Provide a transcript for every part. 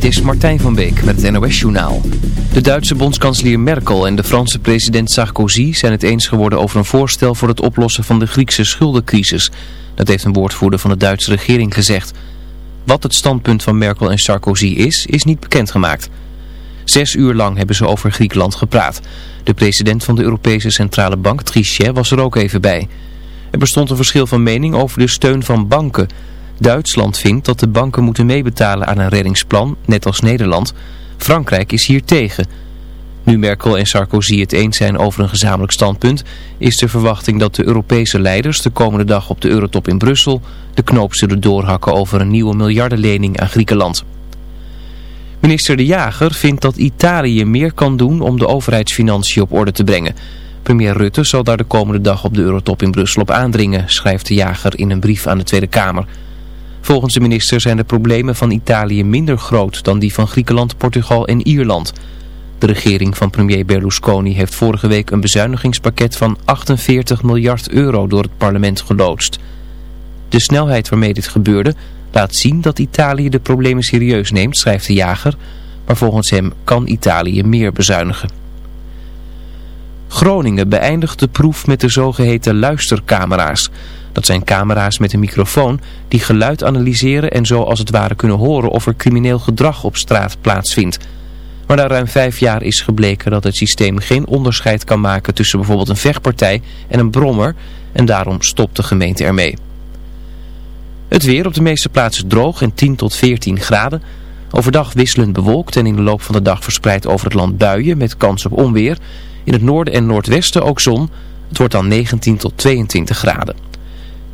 Dit is Martijn van Beek met het NOS-journaal. De Duitse bondskanselier Merkel en de Franse president Sarkozy zijn het eens geworden over een voorstel voor het oplossen van de Griekse schuldencrisis. Dat heeft een woordvoerder van de Duitse regering gezegd. Wat het standpunt van Merkel en Sarkozy is, is niet bekendgemaakt. Zes uur lang hebben ze over Griekenland gepraat. De president van de Europese Centrale Bank, Trichet, was er ook even bij. Er bestond een verschil van mening over de steun van banken... Duitsland vindt dat de banken moeten meebetalen aan een reddingsplan, net als Nederland. Frankrijk is hier tegen. Nu Merkel en Sarkozy het eens zijn over een gezamenlijk standpunt... is de verwachting dat de Europese leiders de komende dag op de Eurotop in Brussel... de knoop zullen doorhakken over een nieuwe miljardenlening aan Griekenland. Minister De Jager vindt dat Italië meer kan doen om de overheidsfinanciën op orde te brengen... Premier Rutte zal daar de komende dag op de Eurotop in Brussel op aandringen, schrijft de jager in een brief aan de Tweede Kamer. Volgens de minister zijn de problemen van Italië minder groot dan die van Griekenland, Portugal en Ierland. De regering van premier Berlusconi heeft vorige week een bezuinigingspakket van 48 miljard euro door het parlement geloodst. De snelheid waarmee dit gebeurde laat zien dat Italië de problemen serieus neemt, schrijft de jager. Maar volgens hem kan Italië meer bezuinigen. Groningen beëindigt de proef met de zogeheten luistercamera's. Dat zijn camera's met een microfoon die geluid analyseren en zo als het ware kunnen horen of er crimineel gedrag op straat plaatsvindt. Maar na ruim vijf jaar is gebleken dat het systeem geen onderscheid kan maken tussen bijvoorbeeld een vechtpartij en een brommer en daarom stopt de gemeente ermee. Het weer op de meeste plaatsen droog en 10 tot 14 graden. Overdag wisselend bewolkt en in de loop van de dag verspreid over het land buien met kans op onweer. In het noorden en noordwesten ook zon. Het wordt dan 19 tot 22 graden.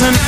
an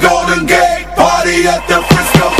Golden Gate, party at the Frisco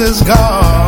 is gone.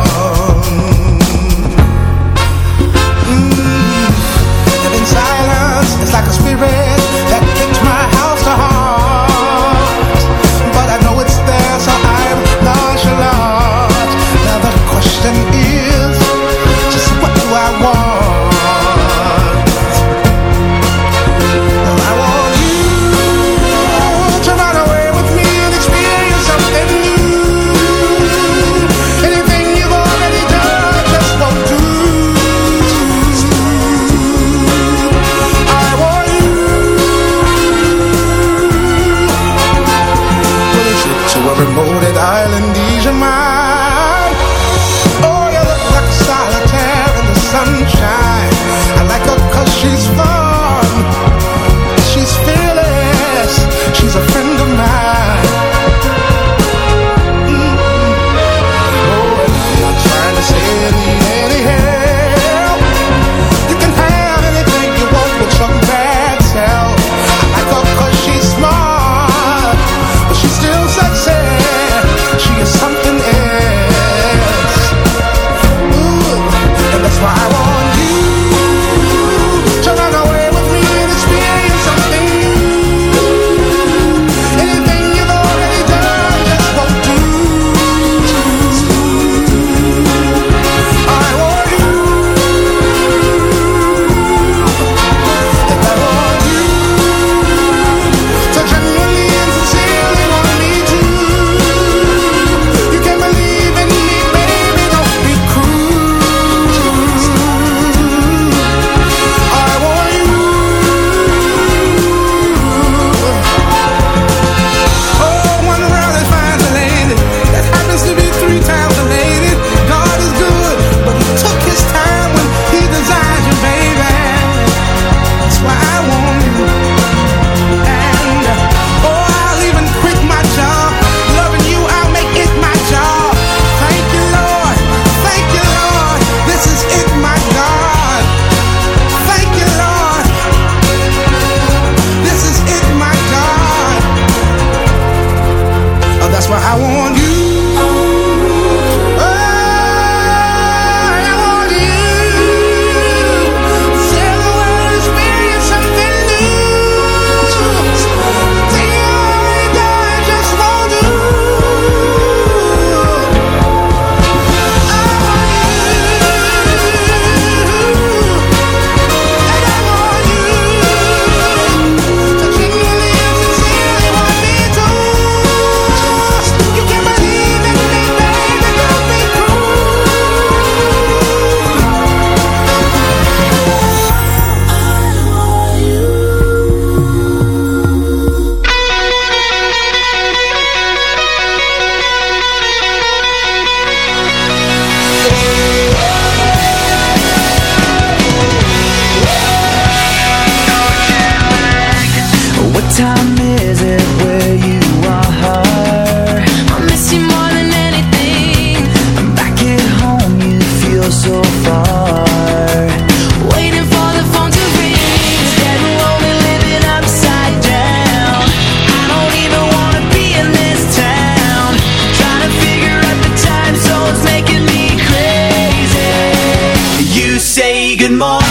more.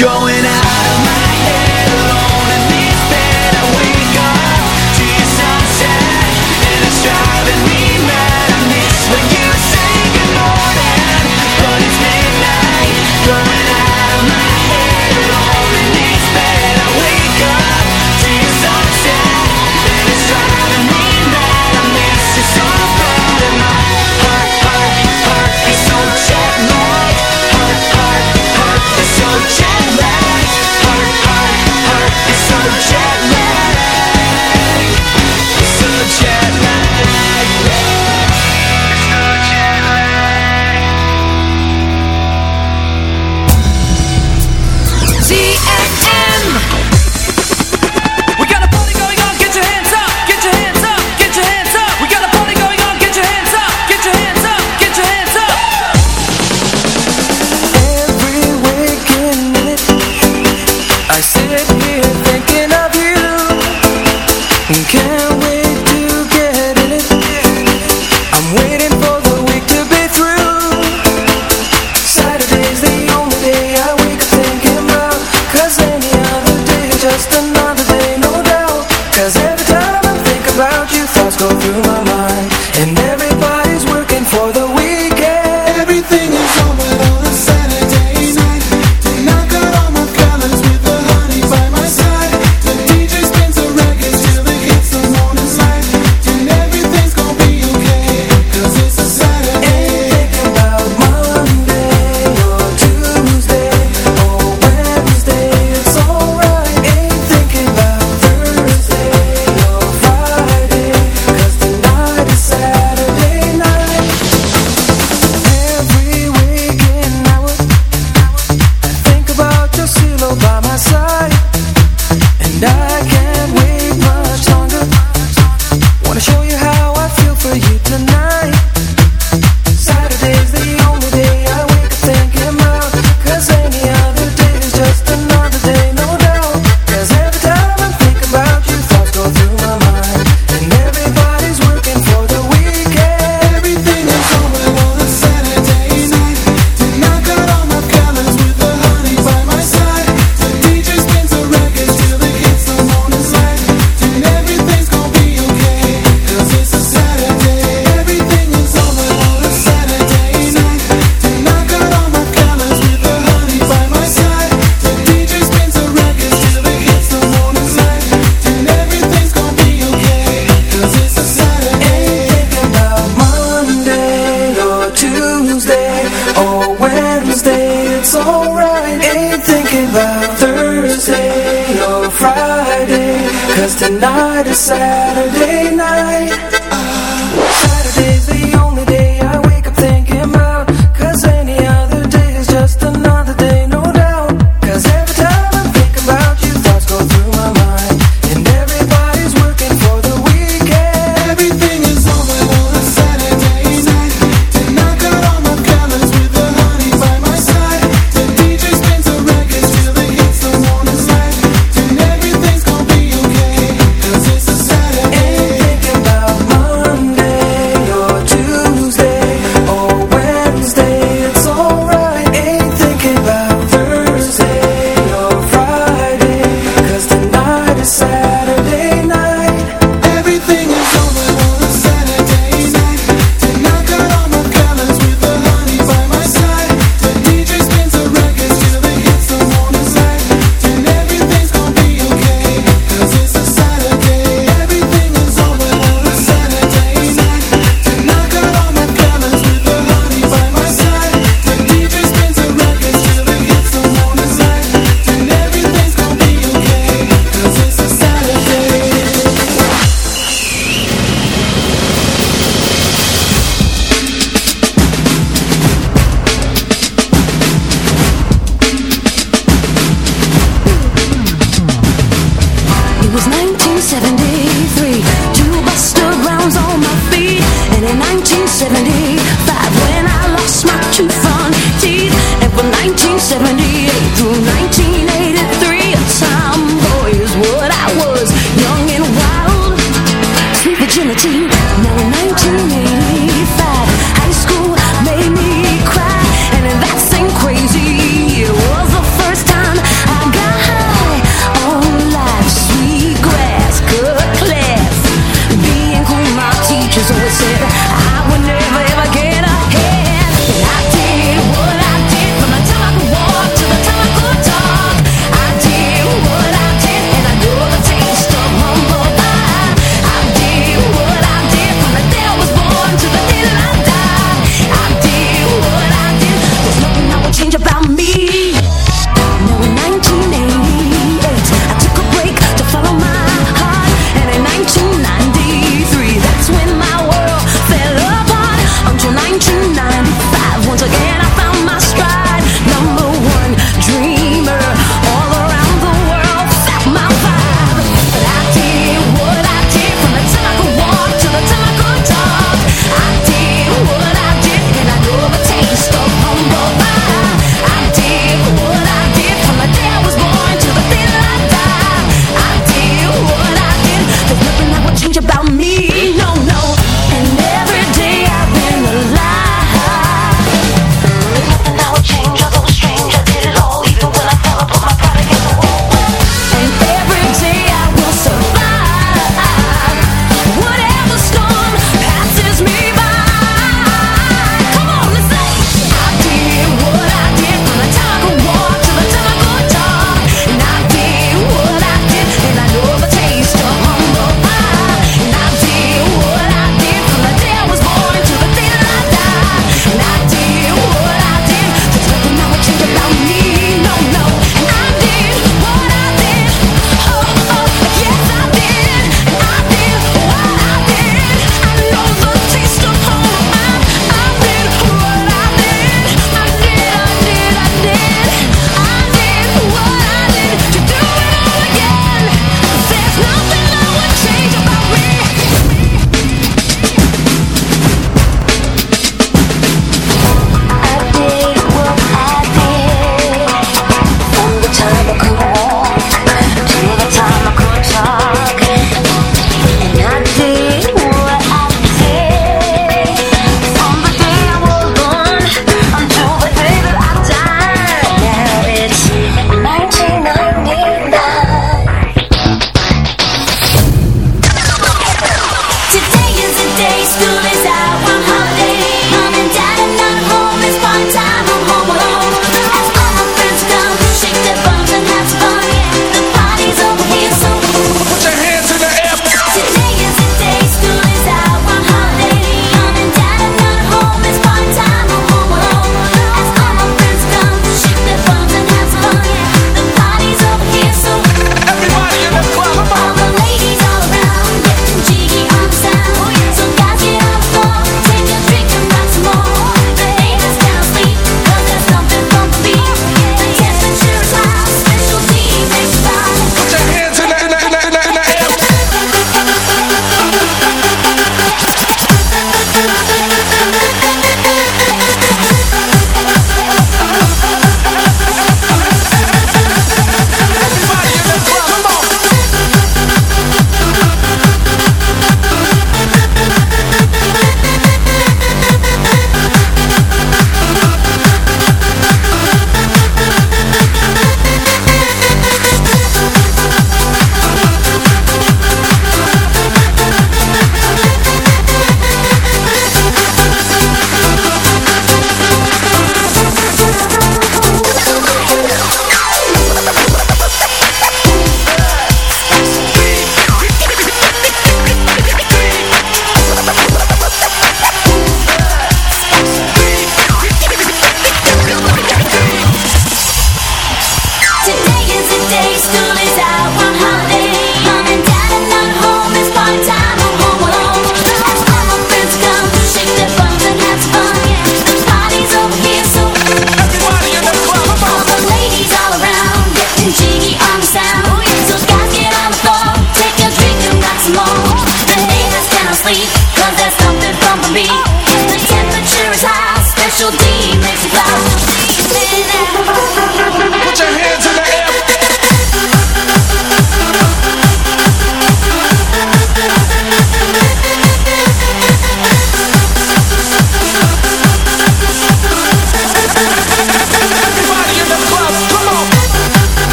Going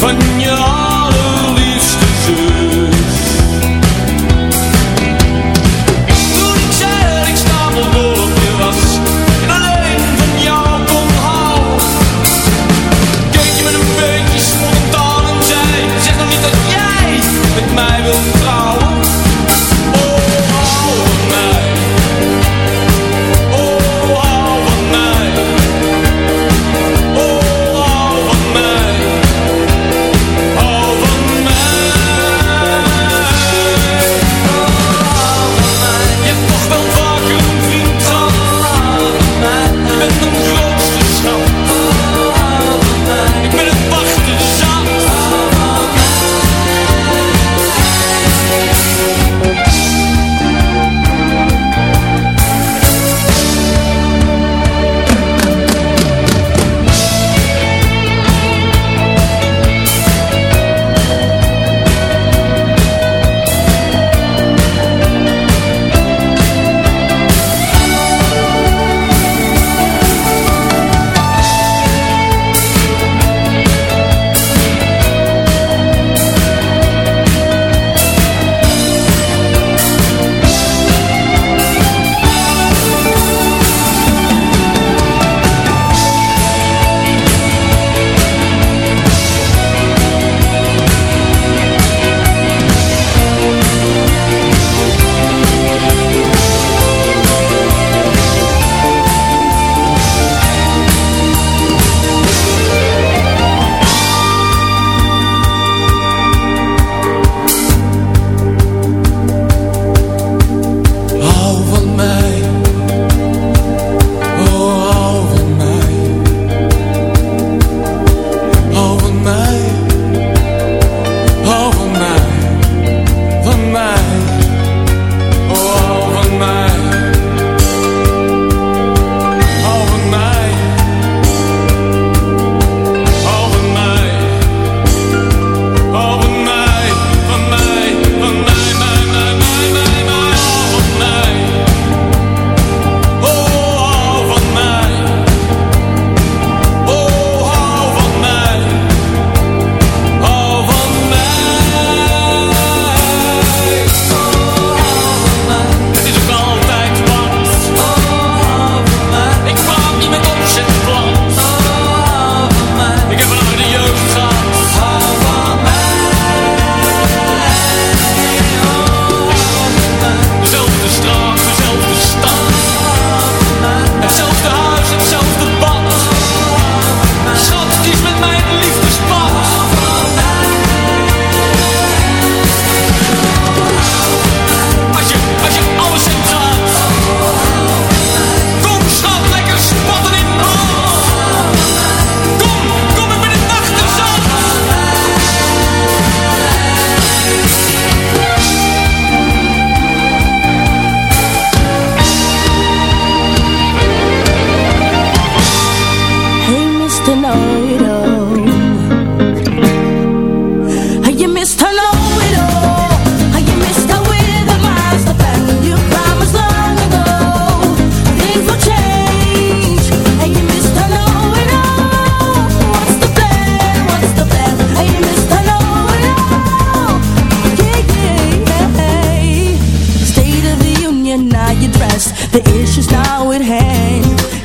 von